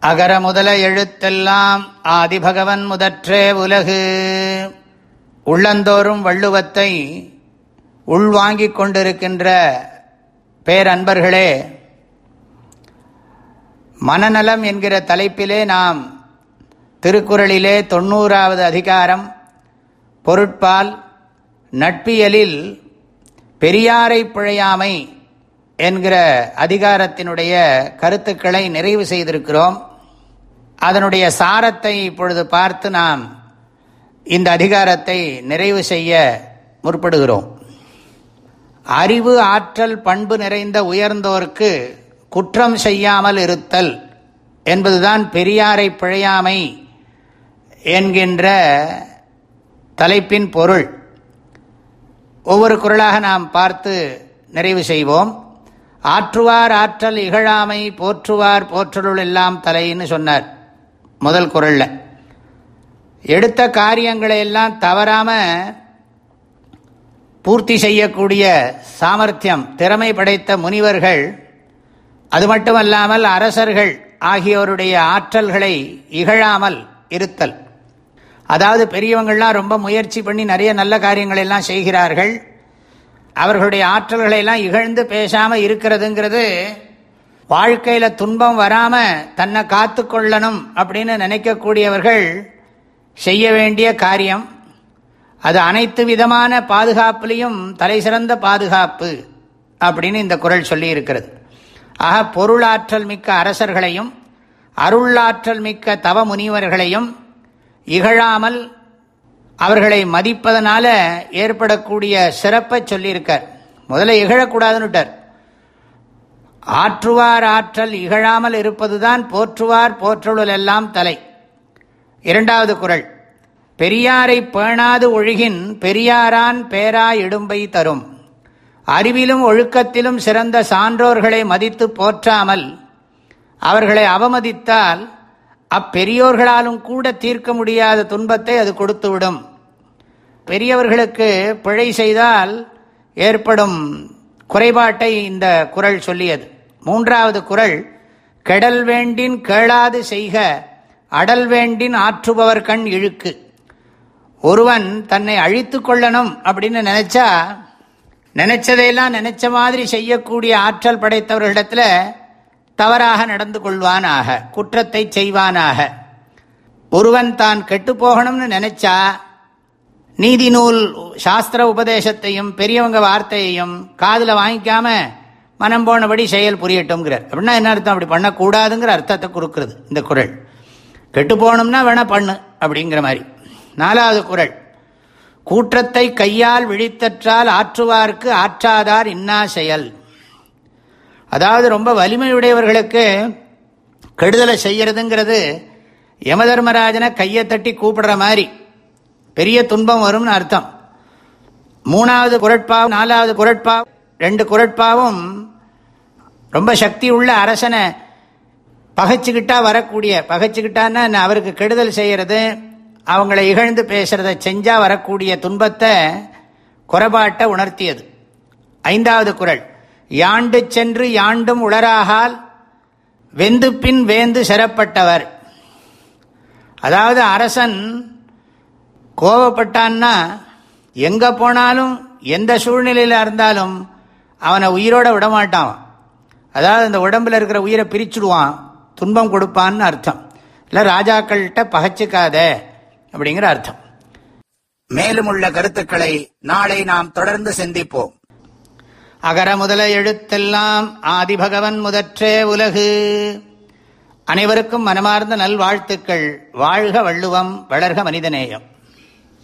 அகர முதல எழுத்தெல்லாம் ஆதிபகவன் முதற்றே உலகு. உள்ளந்தோறும் வள்ளுவத்தை உள்வாங்கிக் கொண்டிருக்கின்ற பேரன்பர்களே மனநலம் என்கிற தலைப்பிலே நாம் திருக்குறளிலே தொண்ணூறாவது அதிகாரம் பொருட்பால் நட்பியலில் பெரியாரை பிழையாமை என்கிற அதிகாரத்தினுடைய கருத்துக்களை நிறைவு செய்திருக்கிறோம். அதனுடைய சாரத்தை இப்பொழுது பார்த்து நாம் இந்த அதிகாரத்தை நிறைவு செய்ய முற்படுகிறோம். அறிவு ஆற்றல் பண்பு நிறைந்த உயர்ந்தோர்க்கு குற்றம் செய்யாமல் இருத்தல் என்பதுதான் பெரியாரை பிழையாமை என்கின்ற தலைப்பின் பொருள். ஒவ்வொரு குரலாக நாம் பார்த்து நிறைவு செய்வோம். ஆற்றுவார் ஆற்றல் இகழாமை போற்றுவார் போற்றலுள் எல்லாம் தலைன்னு சொன்னார். முதல் குரலில். எடுத்த காரியங்களை எல்லாம் தவறாமல் பூர்த்தி செய்யக்கூடிய சாமர்த்தியம் திறமை படைத்த முனிவர்கள் அது மட்டுமல்லாமல் அரசர்கள் ஆகியோருடைய ஆற்றல்களை இகழாமல் இருத்தல். அதாவது பெரியவங்கள்லாம் ரொம்ப முயற்சி பண்ணி நிறைய நல்ல காரியங்களை எல்லாம் செய்கிறார்கள். அவர்களுடைய ஆற்றல்களை எல்லாம் இகழ்ந்து பேசாமல் இருக்கிறதுங்கிறது வாழ்க்கையில் துன்பம் வராமல் தன்னை காத்து கொள்ளணும் அப்படின்னு நினைக்கக்கூடியவர்கள் செய்ய வேண்டிய காரியம். அது அனைத்து விதமான பாதுகாப்புலேயும் தலை சிறந்த பாதுகாப்பு அப்படின்னு இந்த குரல் சொல்லி இருக்கிறது ஆக பொருளாற்றல் மிக்க அரசர்களையும் அருளாற்றல் மிக்க தவ முனிவர்களையும் இகழாமல் அவர்களை மதிப்பதனால ஏற்படக்கூடிய சிறப்பை சொல்லியிருக்கார். முதல்ல இகழக்கூடாதுன்னுட்டார். ஆற்றுவார் ஆற்றல் இகழாமல் இருப்பதுதான் போற்றுவார் போற்றுழல் எல்லாம் தலை. இரண்டாவது குரல். பெரியாரை பேணாது ஒழுகின் பெரியாரான் பேரா இடும்பை தரும். அறிவிலும் ஒழுக்கத்திலும் சிறந்த சான்றோர்களை மதித்து போற்றாமல் அவர்களை அவமதித்தால் அப்பெரியோர்களாலும் கூட தீர்க்க முடியாத துன்பத்தை அது கொடுத்துவிடும். பெரியவர்களுக்கு பிழை செய்தால் ஏற்படும் குறைபாட்டை இந்த குரல் சொல்லியது. மூன்றாவது குரல் கெடல் வேண்டின் கேளாது செய்க அடல் வேண்டின் ஆற்றுபவர் கண் இழுக்கு. ஒருவன் தன்னை அழித்து கொள்ளணும் அப்படின்னு நினைச்சா நினைச்சதையெல்லாம் நினைச்ச மாதிரி செய்யக்கூடிய ஆற்றல் படைத்தவர்களிடத்தில் தவறாக நடந்து கொள்வானாக குற்றத்தை செய்வானாக. ஒருவன் தான் கெட்டு போகணும்னு நினைச்சா நீதி நூல் சாஸ்திர உபதேசத்தையும் பெரியவங்க வார்த்தையையும் காதில் வாங்கிக்காம மனம் போனபடி செயல் புரியட்டும்ங்கிறார். அப்படின்னா என்ன அர்த்தம்? அப்படி பண்ணக்கூடாதுங்கிற அர்த்தத்தை கொடுக்குறது இந்த குரல். கெட்டு போகணும்னா வேணா பண்ணு அப்படிங்கிற மாதிரி. நாலாவது குரல். கூற்றத்தை கையால் விழித்தற்றால் ஆற்றுவார்க்கு ஆற்றாதார் இன்னா செயல். அதாவது ரொம்ப வலிமையுடையவர்களுக்கு கெடுதலை செய்யறதுங்கிறது யமதர்மராஜனை கையை தட்டி கூப்பிடுற மாதிரி. பெரிய துன்பம் வரும்னு அர்த்தம். மூணாவது குரட்பாவும் நாலாவது குரட்பா ரெண்டு குரட்பாவும் ரொம்ப சக்தி உள்ள அரசனை பகைச்சுக்கிட்டா வரக்கூடிய பகைச்சுக்கிட்டான்னா அவருக்கு கெடுதல் செய்கிறது அவங்களை இகழ்ந்து பேசுகிறத செஞ்சால் வரக்கூடிய துன்பத்தை குறைபாட்டை உணர்த்தியது. ஐந்தாவது குரல் யாண்டு சென்று யாண்டும் உளராகால் வெந்து பின் வேந்து சிறப்பட்டவர் அதாவது அரசன் கோவப்பட்டான்னா எங்கே போனாலும் எந்த சூழ்நிலையில் இருந்தாலும் அவனை உயிரோட விடமாட்டான். அதாவது அந்த உடம்புல இருக்கிற உயிரை பிரிச்சுடுவான் துன்பம் கொடுப்பான்னு அர்த்தம். இல்லை ராஜாக்கள்கிட்ட பகச்சிக்காத அப்படிங்கிற அர்த்தம். மேலும் உள்ள கருத்துக்களை நாளை நாம் தொடர்ந்து சிந்திப்போம். அகர முதல எழுத்தெல்லாம் ஆதிபகவன் முதற்றே உலகு. அனைவருக்கும் மனமார்ந்த நல்வாழ்த்துக்கள். வாழ்க வள்ளுவம் வளர்க மனிதநேயம்.